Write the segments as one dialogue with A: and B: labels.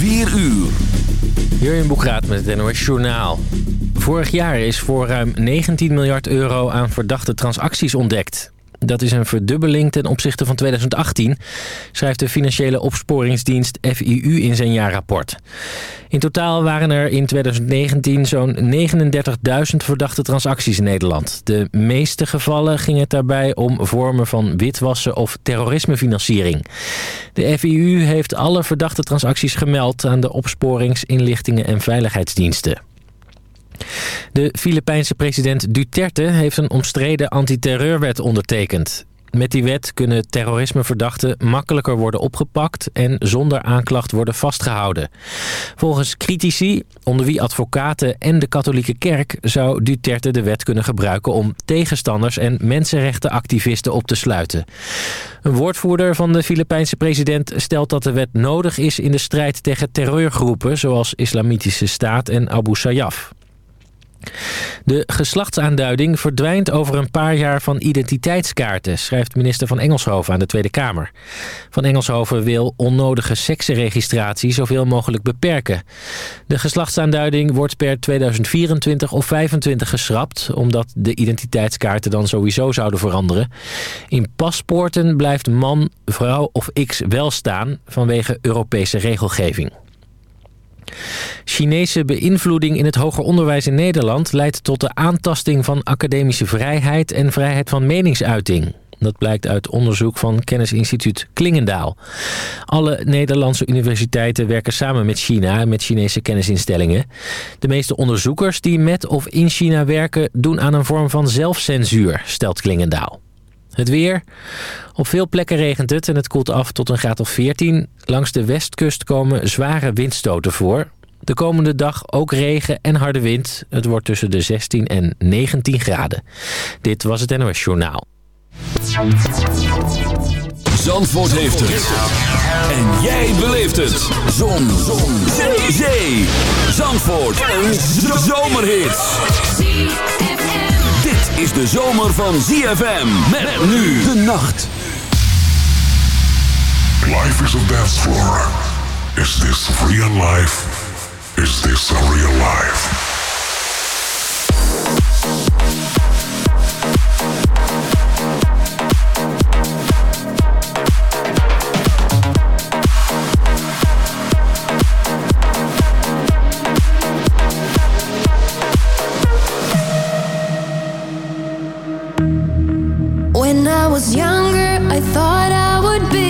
A: 4 uur.
B: Jurjen Boekraat met het NOS Journaal. Vorig jaar is voor ruim 19 miljard euro aan verdachte transacties ontdekt. Dat is een verdubbeling ten opzichte van 2018, schrijft de financiële opsporingsdienst FIU in zijn jaarrapport. In totaal waren er in 2019 zo'n 39.000 verdachte transacties in Nederland. De meeste gevallen ging het daarbij om vormen van witwassen of terrorismefinanciering. De FIU heeft alle verdachte transacties gemeld aan de opsporings-, inlichtingen en veiligheidsdiensten. De Filipijnse president Duterte heeft een omstreden antiterreurwet ondertekend. Met die wet kunnen terrorismeverdachten makkelijker worden opgepakt en zonder aanklacht worden vastgehouden. Volgens critici, onder wie advocaten en de katholieke kerk, zou Duterte de wet kunnen gebruiken om tegenstanders en mensenrechtenactivisten op te sluiten. Een woordvoerder van de Filipijnse president stelt dat de wet nodig is in de strijd tegen terreurgroepen zoals Islamitische Staat en Abu Sayyaf. De geslachtsaanduiding verdwijnt over een paar jaar van identiteitskaarten, schrijft minister van Engelshoven aan de Tweede Kamer. Van Engelshoven wil onnodige seksenregistratie zoveel mogelijk beperken. De geslachtsaanduiding wordt per 2024 of 2025 geschrapt, omdat de identiteitskaarten dan sowieso zouden veranderen. In paspoorten blijft man, vrouw of x wel staan vanwege Europese regelgeving. Chinese beïnvloeding in het hoger onderwijs in Nederland... leidt tot de aantasting van academische vrijheid en vrijheid van meningsuiting. Dat blijkt uit onderzoek van kennisinstituut Klingendaal. Alle Nederlandse universiteiten werken samen met China en met Chinese kennisinstellingen. De meeste onderzoekers die met of in China werken... doen aan een vorm van zelfcensuur, stelt Klingendaal. Het weer. Op veel plekken regent het en het koelt af tot een graad of 14. Langs de westkust komen zware windstoten voor. De komende dag ook regen en harde wind. Het wordt tussen de 16 en 19 graden. Dit was het NOS Journaal.
A: Zandvoort heeft het. En jij beleeft het. Zon. Zon. Zee. Zandvoort. Een zomerhit. Is de zomer van ZFM. Met nu de nacht.
C: Life is a dance floor. Is this real life? Is this a real life?
D: Was younger, I thought I would be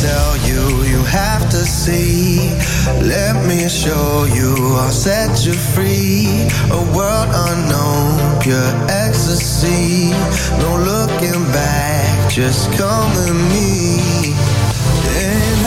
D: tell
E: you, you have to see. Let me show you, I'll set you free. A world unknown, pure ecstasy. No looking back, just come with me. And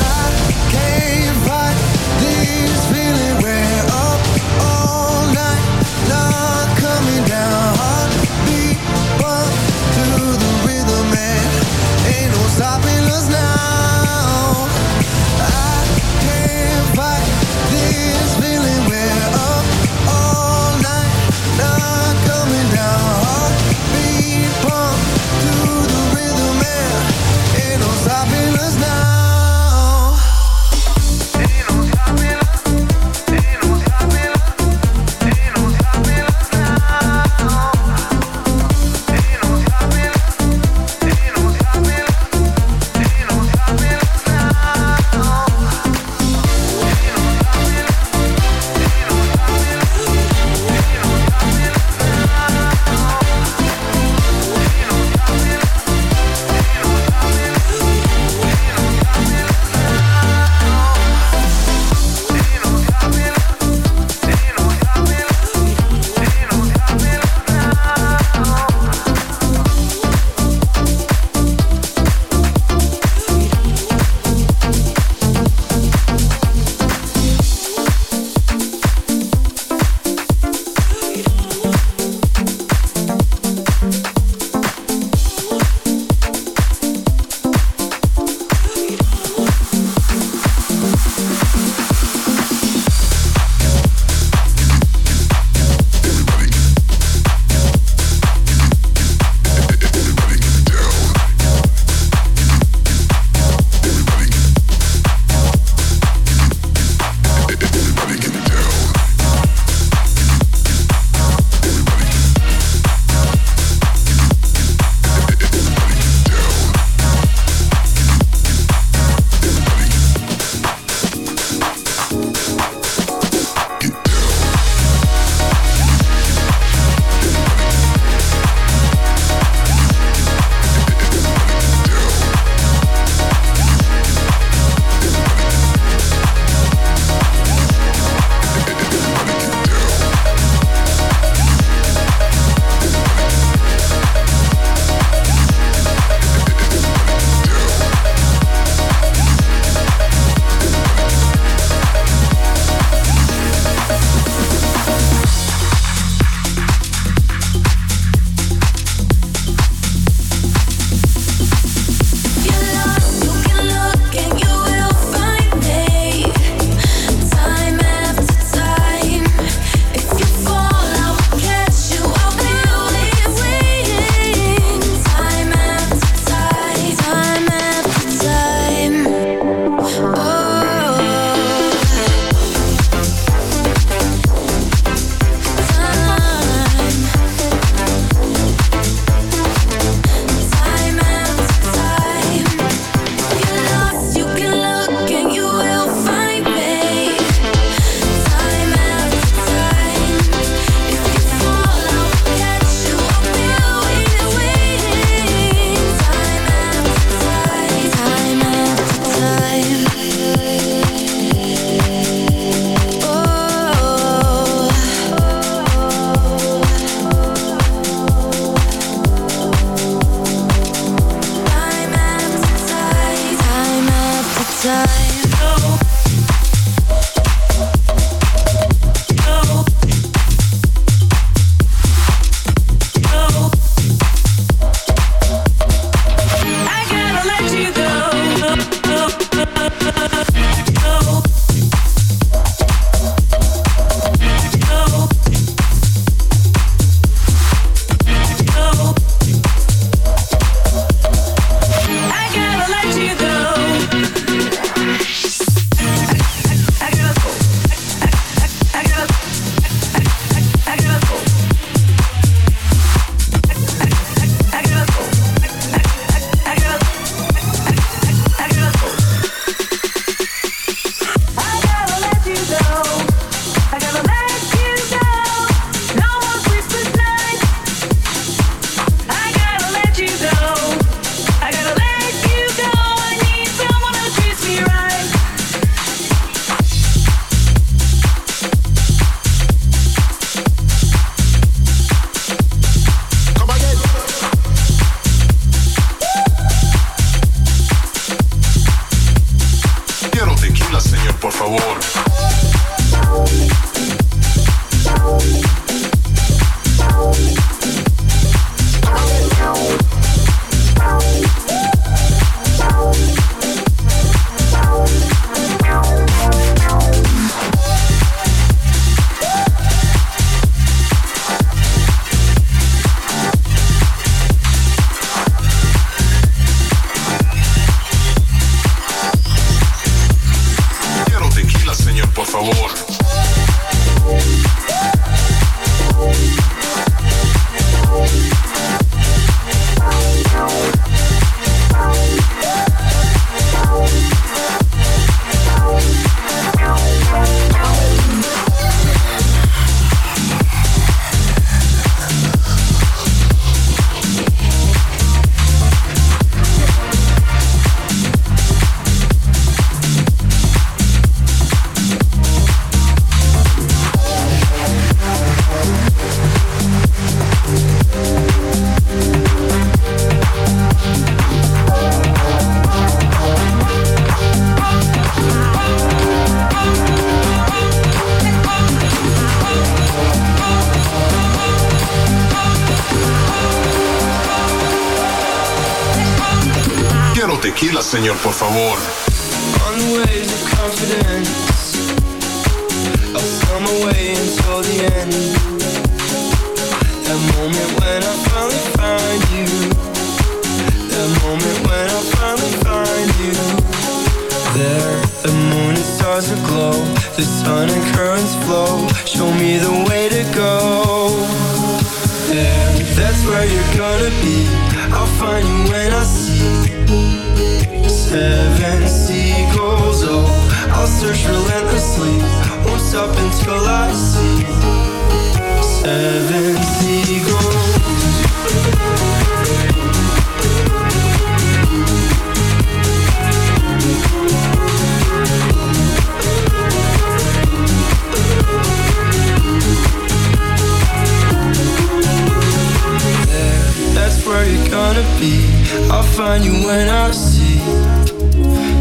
F: find you when I see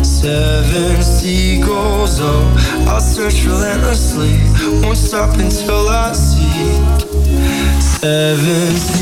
F: seven seagulls. Oh, I'll search relentlessly, won't stop until I see seven.